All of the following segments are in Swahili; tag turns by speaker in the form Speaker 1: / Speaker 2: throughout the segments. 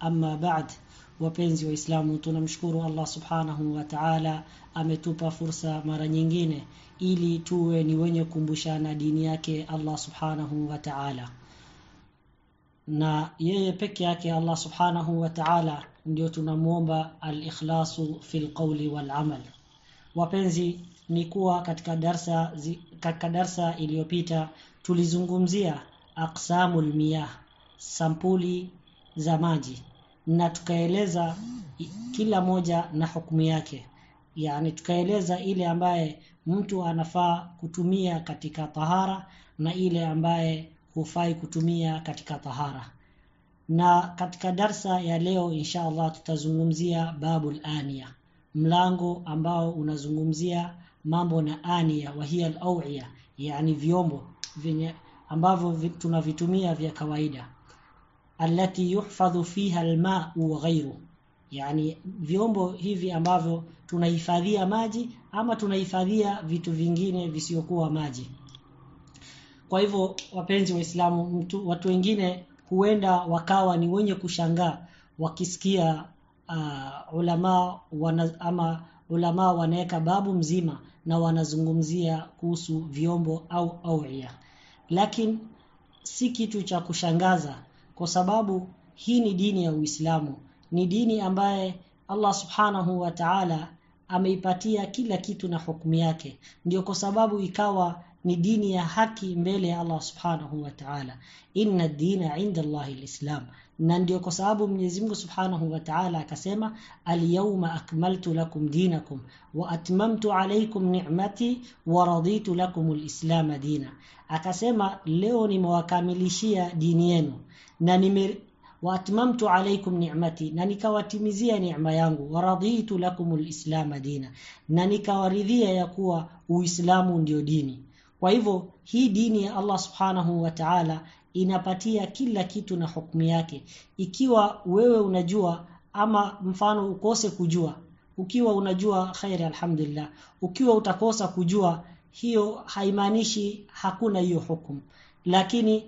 Speaker 1: Amma baad, wapenzi wa Islamu, tunamshukuru Allah subhanahu wa ta'ala, ametupa fursa mara nyingine ili tuwe ni wenye kukumbushana dini yake Allah subhanahu wa ta'ala, na yeye peke yake Allah subhanahu wa ta'ala ndio tunamwomba al-ikhlasu fil qawli wal amal. Wapenzi, ni kuwa katika darsa katika darsa iliyopita tulizungumzia aqsamul miyah, sampuli za maji. Na tukaeleza kila moja na hukumu yake. Yani tukaeleza ile ambaye mtu anafaa kutumia katika tahara na ile ambaye hufai kutumia katika tahara. Na katika darsa ya leo insha Allah tutazungumzia babul ania mlango ambao unazungumzia mambo na ania wahia al-awiya yani vyombo vyenye ambavyo tunavitumia vya kawaida alati yuhfadhu fiha alma'u wa ghayru yani vyombo hivi ambavyo tunahifadhia maji ama tunahifadhia vitu vingine visiokuwa maji. Kwa hivyo wapenzi waislamu watu wengine huenda wakawa ni wenye kushangaa wakisikia uh, ulama wana, ama ulama wanaweka babu mzima na wanazungumzia kuhusu vyombo au auia lakini si kitu cha kushangaza kwa sababu hii ni dini ya Uislamu. Ni dini ambaye Allah Subhanahu wa Ta'ala ameipatia kila kitu na hukumu yake. Ndio kwa sababu ikawa ni dini ya haki mbele ya Allah Subhanahu wa Ta'ala. Inna dina inda Allahi alislam na ndio kwa sababu Mwenyezi Mungu Subhanahu wa Ta'ala akasema al-yawma akmaltu lakum dinakum wa atmamtu alaykum ni'mati wa raditu lakum al-islam dina. Akasema leo nimewakamilishia dini yenu na nime wa atmamtu alaykum ni'mati na nikawatimizia neema yangu wa raditu lakum al-islamu dina na nikawaridhia ya kuwa uislamu ndio dini. Kwa hivyo hii dini ya Allah subhanahu wa ta'ala inapatia kila kitu na hukumu yake. Ikiwa wewe unajua ama mfano ukose kujua ukiwa unajua khairi alhamdulillah. Ukiwa utakosa kujua hiyo haimaanishi hakuna hiyo hukumu. Lakini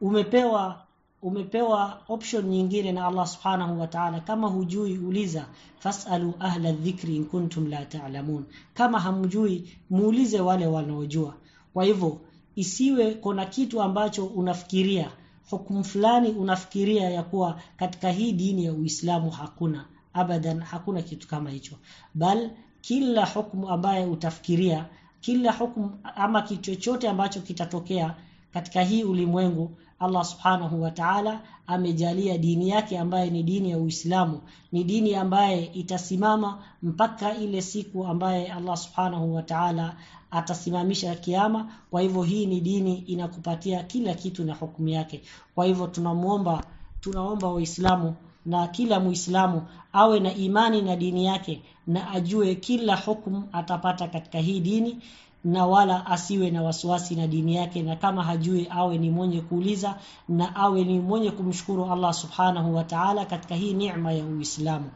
Speaker 1: umepewa umepewa option nyingine na Allah subhanahu wa ta'ala. Kama hujui uliza fasalu ahla dhikri in kuntum la ta'lamun. Kama hamjui muulize wale wanaojua. Kwa hivyo isiwe kuna kitu ambacho unafikiria hukumu fulani unafikiria ya kuwa katika hii dini ya Uislamu hakuna abadan hakuna kitu kama hicho. Bal kila hukumu ambaye utafikiria kila hukumu ama kitu chochote ambacho kitatokea katika hii ulimwengu Allah subhanahu wa ta'ala amejalia dini yake ambaye ni dini ya Uislamu ni dini ambaye itasimama mpaka ile siku ambaye Allah subhanahu wa ta'ala atasimamisha kiama. Kwa hivyo hii ni dini inakupatia kila kitu na hukumu yake. Kwa hivyo tunamuomba tunaomba waislamu na kila muislamu awe na imani na dini yake na ajue kila hukumu atapata katika hii dini na wala asiwe na wasiwasi na dini yake. Na kama hajui awe ni mwenye kuuliza na awe ni mwenye kumshukuru Allah subhanahu wa ta'ala katika hii neema ya Uislamu.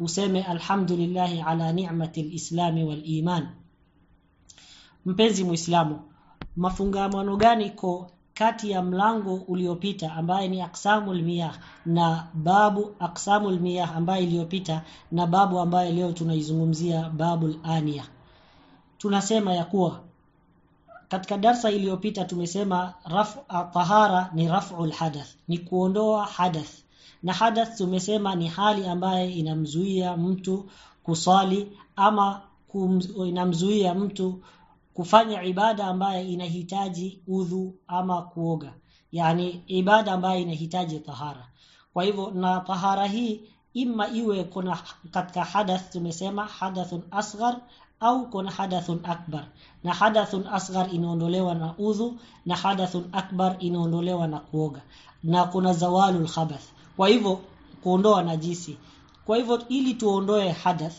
Speaker 1: Useme alhamdulillah ala ni'mati alislami wal iman mpenzi muislamu mafungamano gani ko kati ya mlango uliopita ambaye ni aqsamul miyah na babu aqsamul miyah ambaye iliyopita na babu ambaye leo tunaizungumzia babul ania? Tunasema ya kuwa katika darsa iliyopita tumesema raf'a tahara ni rafu hadath ni kuondoa hadath. Na hadath tumesema ni hali ambaye inamzuia mtu kusali ama inamzuia mtu kufanya ibada ambayo inahitaji udhu ama kuoga. Yani ibada ambayo inahitaji tahara. Kwa hivyo na tahara hii imma iwe kuna katika hadath tumesema hadathun asghar au kuna hadathun akbar. Na hadathun asghar inaondolewa na udhu na hadathun akbar inaondolewa na kuoga. Na kuna zawalul khabath. Kwa hivyo kuondoa najisi. Kwa hivyo ili tuondoe hadath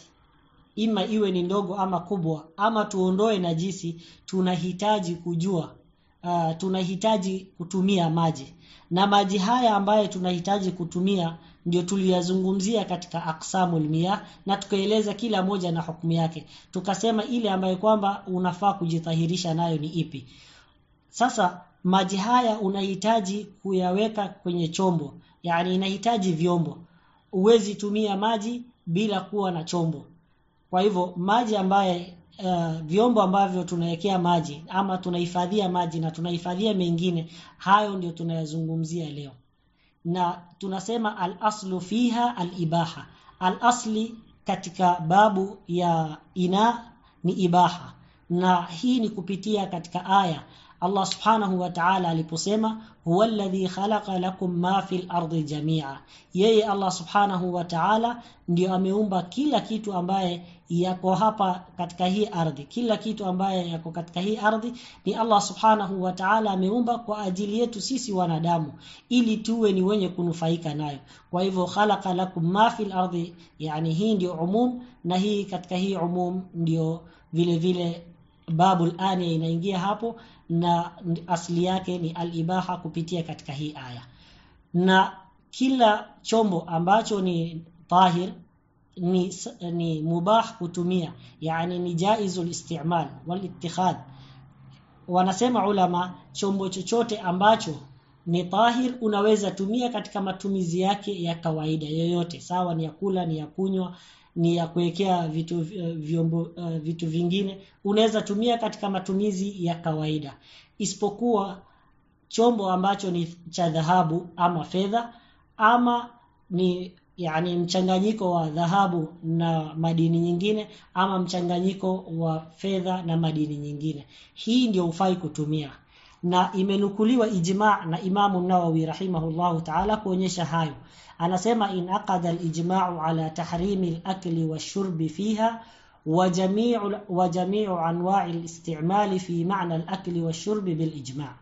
Speaker 1: ima iwe ni ndogo ama kubwa ama tuondoe najisi tunahitaji kujua uh, tunahitaji kutumia maji. Na maji haya ambayo tunahitaji kutumia ndio tuliyazungumzia katika aksamul miyah na tukaeleza kila moja na hukumu yake. Tukasema ile ambayo kwamba unafaa kujitahirisha nayo ni ipi. Sasa maji haya unahitaji kuyaweka kwenye chombo. Yani inahitaji vyombo. Uwezi tumia maji bila kuwa na chombo kwa hivyo maji ambaye uh, vyombo ambavyo tunawekea maji ama tunahifadhia maji na tunahifadhia mengine hayo ndio tunayazungumzia leo. Na tunasema al-aslu fiha al-ibaha. Al-asli katika babu ya ina ni ibaha. Na hii ni kupitia katika aya Allah subhanahu wa ta'ala aliposema huwa alladhi khalaqa lakum ma fil ardi jami'a. Yeye Allah subhanahu wa ta'ala ndio ameumba kila kitu ambaye yako hapa katika hii ardhi. Kila kitu ambaye yako katika hii ardhi ni Allah subhanahu wa ta'ala ameumba kwa ajili yetu sisi wanadamu ili tuwe ni wenye kunufaika nayo. Kwa hivyo khalaqa lakum ma fil ardi yani hii ndio umum na hii katika hii umum ndio vile vile babul ania inaingia hapo na asili yake ni alibaha kupitia katika hii aya. Na kila chombo ambacho ni tahir ni, ni mubah kutumia yani ni jaizul istimal wal ittikhad. Wanasema ulama chombo chochote ambacho ni tahir unaweza tumia katika matumizi yake ya kawaida yoyote. Sawa ni ya kula ni ya kunywa ni ya kuwekea vitu vyombo uh, vitu vingine. Unaweza tumia katika matumizi ya kawaida. Isipokuwa chombo ambacho ni cha dhahabu ama fedha ama ni yani mchanganyiko wa dhahabu na madini nyingine ama mchanganyiko wa fedha na madini nyingine. Hii ndio ufai kutumia na imenukuliwa ijma na Imamu Nawawi rahimahullahu ta'ala kuonyesha hayo. Anasema in aqada al-ijma'u ala tahrimi al-akli wash-shurbi fiha al-isti'mal fi ma'na al-akli wash-shurbi bil-ijma'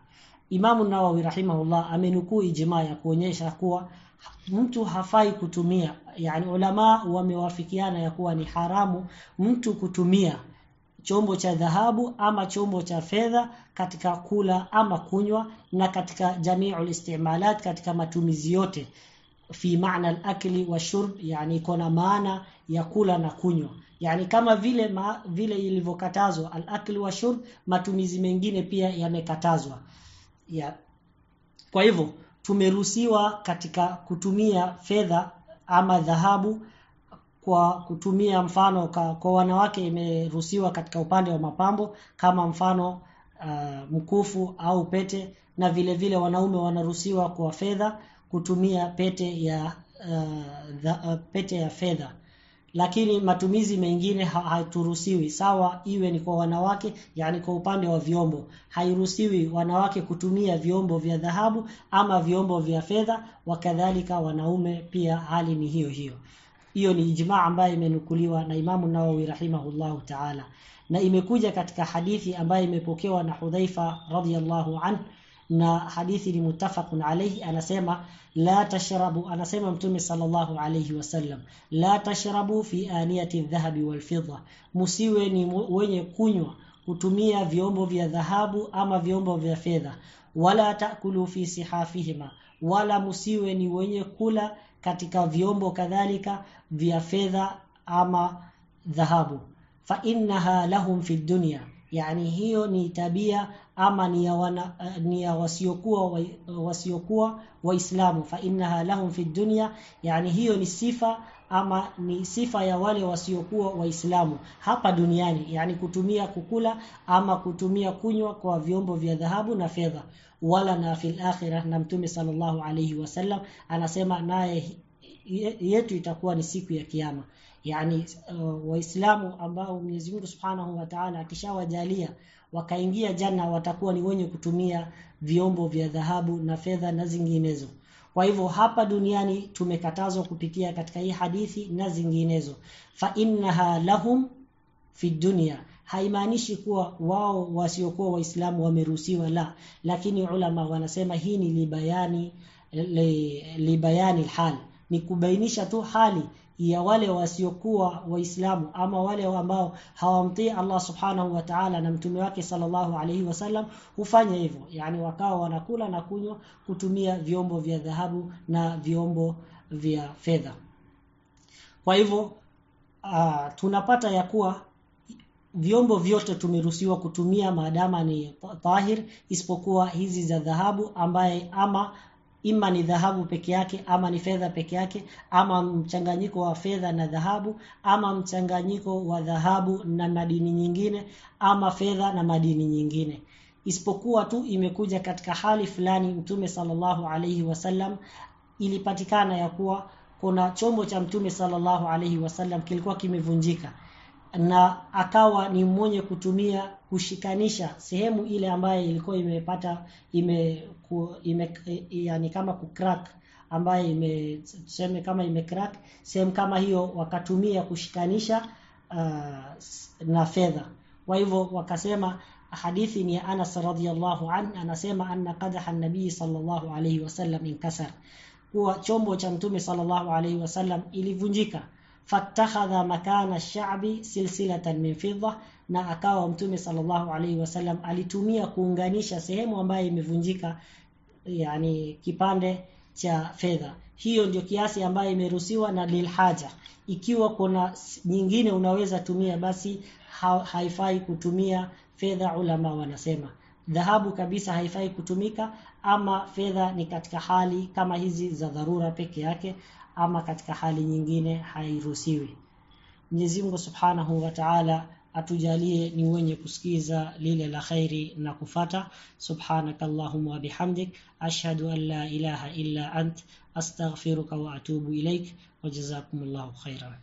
Speaker 1: Imamu Nawawi rahimahullah amenukuu ijma ya kuonyesha kuwa mtu hafai kutumia yani ulama wamewafikiana ya kuwa ni haramu mtu kutumia chombo cha dhahabu ama chombo cha fedha katika kula ama kunywa na katika jami'ul istimalat katika matumizi yote. Fi maana al-akli wa shurb yani kuna maana ya kula na kunywa. Yani kama vile ma, vile ilivyokatazwa al-akli wa shurb matumizi mengine pia yamekatazwa. Ya kwa hivyo tumeruhusiwa katika kutumia fedha ama dhahabu kwa kutumia mfano ka, kwa wanawake imeruhusiwa katika upande wa mapambo kama mfano uh, mkufu au pete na vile vile wanaume wanaruhusiwa kwa fedha kutumia pete ya uh, the, uh, pete ya fedha. Lakini matumizi mengine haturuhusiwi. Sawa iwe ni kwa wanawake yani kwa upande wa vyombo. Hairuhusiwi wanawake kutumia vyombo vya dhahabu ama vyombo vya fedha wakadhalika wanaume pia hali ni hiyo hiyo hiyo ni ijmaa ambayo imenukuliwa na Imamu Nawawi rahimahullahu ta'ala. Na imekuja katika hadithi ambayo imepokewa na Hudhaifa radhiyallahu an na hadithi ni mutafaqun alayhi. Anasema la tashrabu anasema mtume sallallahu alayhi wasallam la tashrabu fi aniyati dhahabi wal fidda. Musiwe ni wenye kunywa kutumia vyombo vya dhahabu ama vyombo vya fedha. Wala takulu fi sihafihima wala musiwe ni wenye kula katika vyombo kadhalika vya fedha ama dhahabu. Fa innaha lahum fi dunya. Yani hiyo ni tabia ama ni ya, wana, ni ya wasiokuwa wasiokuwa waislamu. Fa innaha lahum fi dunya. Yani hiyo ni sifa ama ni sifa ya wale wasiokuwa waislamu hapa duniani yani kutumia kukula ama kutumia kunywa kwa vyombo vya dhahabu na fedha wala na fil akhirah na mtume sallallahu alayhi wasallam anasema naye yetu itakuwa ni siku ya kiyama. Yani uh, waislamu ambao Mwenyezi Mungu Subhanahu wa Ta'ala akishawajalia wakaingia janna watakuwa ni wenye kutumia vyombo vya dhahabu na fedha na zinginezo kwa hivyo hapa duniani tumekatazwa kupitia katika hii hadithi na zinginezo. Fa innaha lahum fi dunya. Haimaanishi kuwa wao wasiokuwa waislamu wameruhusiwa la. Lakini ulama wanasema hii ni libayani li, libayani hal. Ni kubainisha tu hali ya wale wasiokuwa waislamu ama wale ambao hawamtii Allah subhanahu wa ta'ala na mtume wake sallallahu alaihi wasallam hufanya hivyo. Yani wakawa wanakula na kunywa kutumia vyombo vya dhahabu na vyombo vya fedha. Kwa hivyo uh, tunapata ya kuwa vyombo vyote tumeruhusiwa kutumia maadama ni tahir isipokuwa hizi za dhahabu ambaye ama ima ni dhahabu peke yake ama ni fedha peke yake ama mchanganyiko wa fedha na dhahabu ama mchanganyiko wa dhahabu na madini nyingine ama fedha na madini nyingine. Isipokuwa tu imekuja katika hali fulani mtume sallallahu alaihi wasallam ilipatikana ya kuwa kuna chombo cha mtume sallallahu alaihi wasallam kilikuwa kimevunjika. Na akawa ni mwenye kutumia kushikanisha sehemu ile ambayo ilikuwa imepata ime, ku, ime yani kama kucrack ambayo ime tuseme kama ime crack sehemu kama hiyo wakatumia kushikanisha uh, na fedha. Kwa hivyo wakasema hadithi ni Anas radhiallahu an anasema anna qadaha an-nabii sallallahu alayhi wasallam inkasar. Kuwa chombo cha mtume sallallahu alayhi wasallam ilivunjika fattakhadha makana ash-sha'bi silsilatan min fidda na akawa mtume sallallahu alayhi wasallam alitumia kuunganisha sehemu ambayo imevunjika yani kipande cha fedha. Hiyo ndio kiasi ambayo imeruhusiwa na lilhaja ikiwa kuna nyingine unaweza tumia basi ha, haifai kutumia fedha ulama wanasema. Dhahabu kabisa haifai kutumika ama fedha ni katika hali kama hizi za dharura peke yake ama katika hali nyingine hairuhusiwi. Mwenyezi Mungu Subhanahu wa Ta'ala atujalie ni wenye kusikiza lile la khairi na kufata. Subhanakallahumma wa bihamdik ashhadu an la ilaha illa ant astaghfiruka wa atubu ilaik wa jazakumullahu khairan